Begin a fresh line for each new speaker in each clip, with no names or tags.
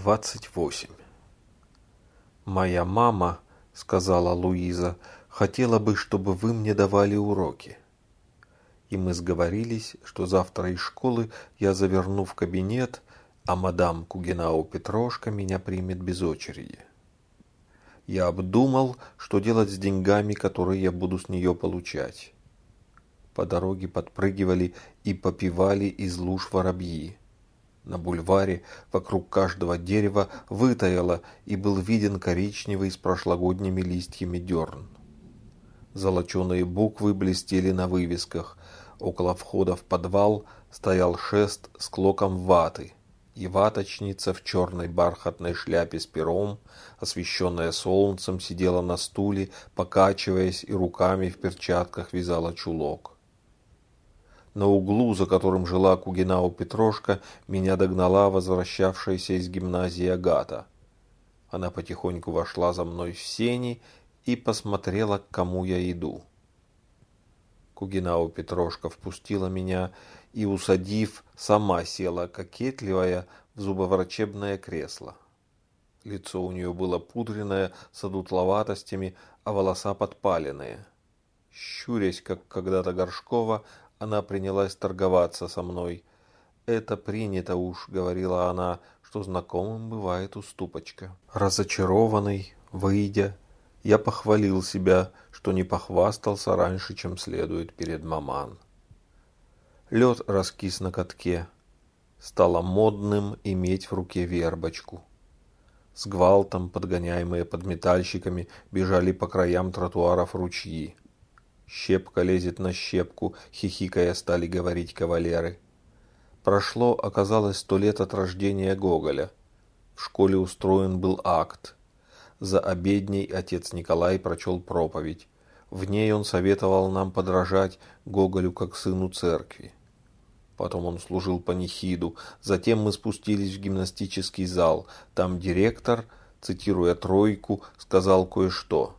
28. «Моя мама, — сказала Луиза, — хотела бы, чтобы вы мне давали уроки. И мы сговорились, что завтра из школы я заверну в кабинет, а мадам Кугенау Петрошка меня примет без очереди. Я обдумал, что делать с деньгами, которые я буду с нее получать. По дороге подпрыгивали и попивали из луж воробьи. На бульваре вокруг каждого дерева вытаяло и был виден коричневый с прошлогодними листьями дерн. Золоченые буквы блестели на вывесках. Около входа в подвал стоял шест с клоком ваты, и ваточница в черной бархатной шляпе с пером, освещенная солнцем, сидела на стуле, покачиваясь и руками в перчатках вязала чулок. На углу, за которым жила Кугинау Петрошка, меня догнала возвращавшаяся из гимназии Агата. Она потихоньку вошла за мной в сени и посмотрела, к кому я иду. Кугинау Петрошка впустила меня и, усадив, сама села, кокетливая, в зубоврачебное кресло. Лицо у нее было пудренное, с одутловатостями, а волоса подпаленные. Щурясь, как когда-то Горшкова, она принялась торговаться со мной. «Это принято уж», — говорила она, — «что знакомым бывает уступочка». Разочарованный, выйдя, я похвалил себя, что не похвастался раньше, чем следует перед маман. Лед раскис на катке. Стало модным иметь в руке вербочку. С гвалтом, подгоняемые подметальщиками, бежали по краям тротуаров ручьи. Щепка лезет на щепку, хихикая стали говорить кавалеры. Прошло, оказалось, сто лет от рождения Гоголя. В школе устроен был акт. За обедней отец Николай прочел проповедь. В ней он советовал нам подражать Гоголю как сыну церкви. Потом он служил панихиду. Затем мы спустились в гимнастический зал. Там директор, цитируя тройку, сказал кое-что.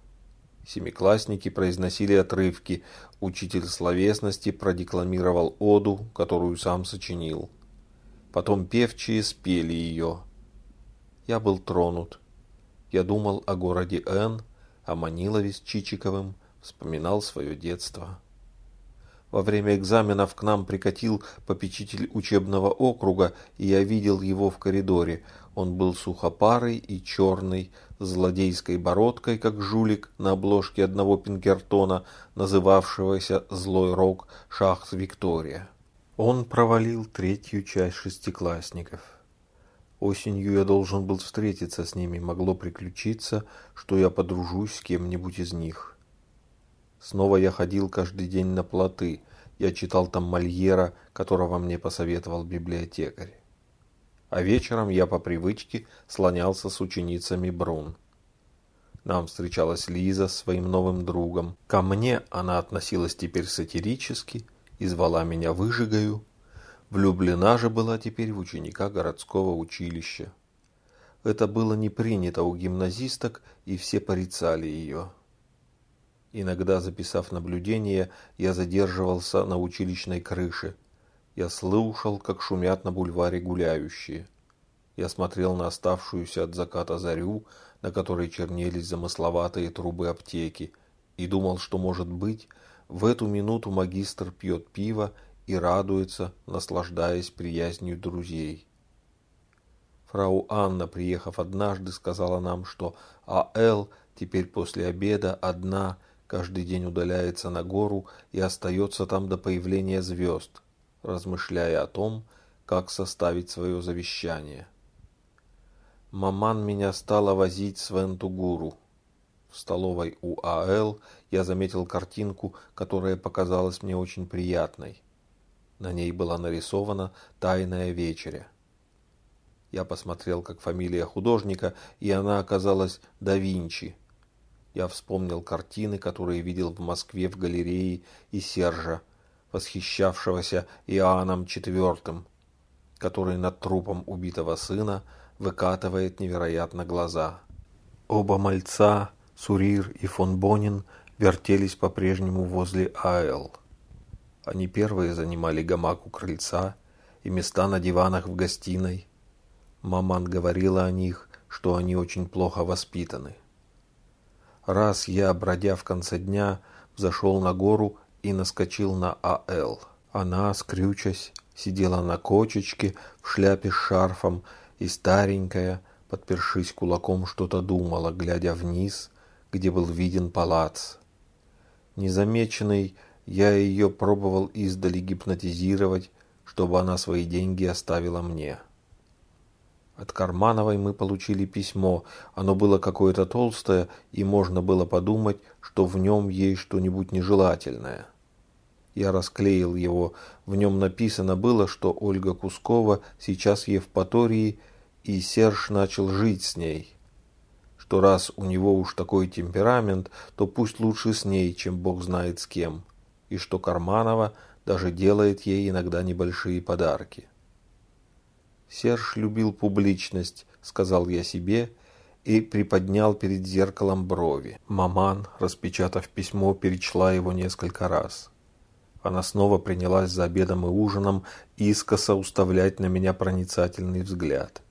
Семиклассники произносили отрывки. Учитель словесности продекламировал оду, которую сам сочинил. Потом певчие спели ее. Я был тронут. Я думал о городе Н, о Манилове с Чичиковым, вспоминал свое детство. Во время экзаменов к нам прикатил попечитель учебного округа, и я видел его в коридоре. Он был сухопарый и черный, с злодейской бородкой, как жулик на обложке одного пинкертона, называвшегося «Злой рок Шахс Виктория». Он провалил третью часть шестиклассников. Осенью я должен был встретиться с ними, могло приключиться, что я подружусь с кем-нибудь из них. Снова я ходил каждый день на плоты. Я читал там Мольера, которого мне посоветовал библиотекарь. А вечером я по привычке слонялся с ученицами Брун. Нам встречалась Лиза с своим новым другом. Ко мне она относилась теперь сатирически и звала меня выжигаю. Влюблена же была теперь в ученика городского училища. Это было не принято у гимназисток, и все порицали ее. Иногда, записав наблюдение, я задерживался на училищной крыше. Я слушал, как шумят на бульваре гуляющие. Я смотрел на оставшуюся от заката зарю, на которой чернелись замысловатые трубы аптеки, и думал, что, может быть, в эту минуту магистр пьет пиво и радуется, наслаждаясь приязнью друзей. Фрау Анна, приехав однажды, сказала нам, что А.Л. теперь после обеда одна – каждый день удаляется на гору и остается там до появления звезд, размышляя о том, как составить свое завещание. Маман меня стала возить с Вентугуру. В столовой у А.Л. я заметил картинку, которая показалась мне очень приятной. На ней была нарисована «Тайная вечеря». Я посмотрел, как фамилия художника, и она оказалась да Винчи – я вспомнил картины, которые видел в Москве в галерее и Сержа, восхищавшегося Иоанном IV, который над трупом убитого сына выкатывает невероятно глаза. Оба мальца, Сурир и фон Бонин, вертелись по-прежнему возле А.Л. Они первые занимали гамак у крыльца и места на диванах в гостиной. Маман говорила о них, что они очень плохо воспитаны. Раз я, бродя в конце дня, взошел на гору и наскочил на А.Л. Она, скрючась, сидела на кочечке в шляпе с шарфом и старенькая, подпершись кулаком, что-то думала, глядя вниз, где был виден палац. Незамеченный я ее пробовал издали гипнотизировать, чтобы она свои деньги оставила мне. От Кармановой мы получили письмо. Оно было какое-то толстое, и можно было подумать, что в нем есть что-нибудь нежелательное. Я расклеил его. В нем написано было, что Ольга Кускова сейчас в Евпатории, и Серж начал жить с ней. Что раз у него уж такой темперамент, то пусть лучше с ней, чем бог знает с кем. И что Карманова даже делает ей иногда небольшие подарки. Серж любил публичность, сказал я себе, и приподнял перед зеркалом брови. Маман, распечатав письмо, перечла его несколько раз. Она снова принялась за обедом и ужином искоса уставлять на меня проницательный взгляд.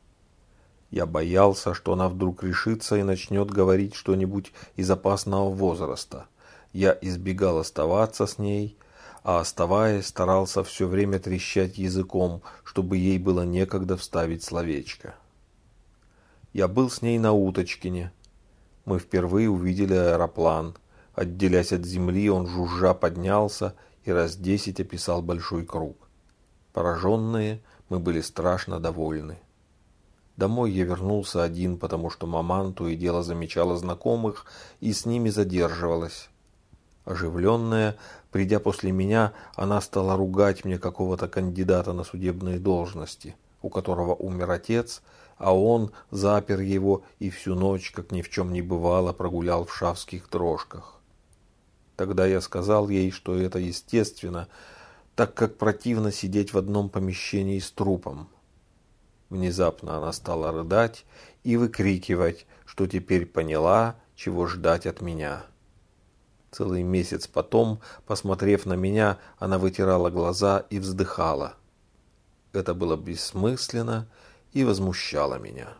Я боялся, что она вдруг решится и начнет говорить что-нибудь из опасного возраста. Я избегал оставаться с ней, а оставаясь, старался все время трещать языком, чтобы ей было некогда вставить словечко. Я был с ней на Уточкине. Мы впервые увидели аэроплан. Отделясь от земли, он жужжа поднялся и раз десять описал большой круг. Пораженные, мы были страшно довольны. Домой я вернулся один, потому что маман то и дело замечала знакомых и с ними задерживалась. Оживленная, придя после меня, она стала ругать мне какого-то кандидата на судебные должности, у которого умер отец, а он запер его и всю ночь, как ни в чем не бывало, прогулял в шавских дрожках. Тогда я сказал ей, что это естественно, так как противно сидеть в одном помещении с трупом. Внезапно она стала рыдать и выкрикивать, что теперь поняла, чего ждать от меня. Целый месяц потом, посмотрев на меня, она вытирала глаза и вздыхала. Это было бессмысленно и возмущало меня.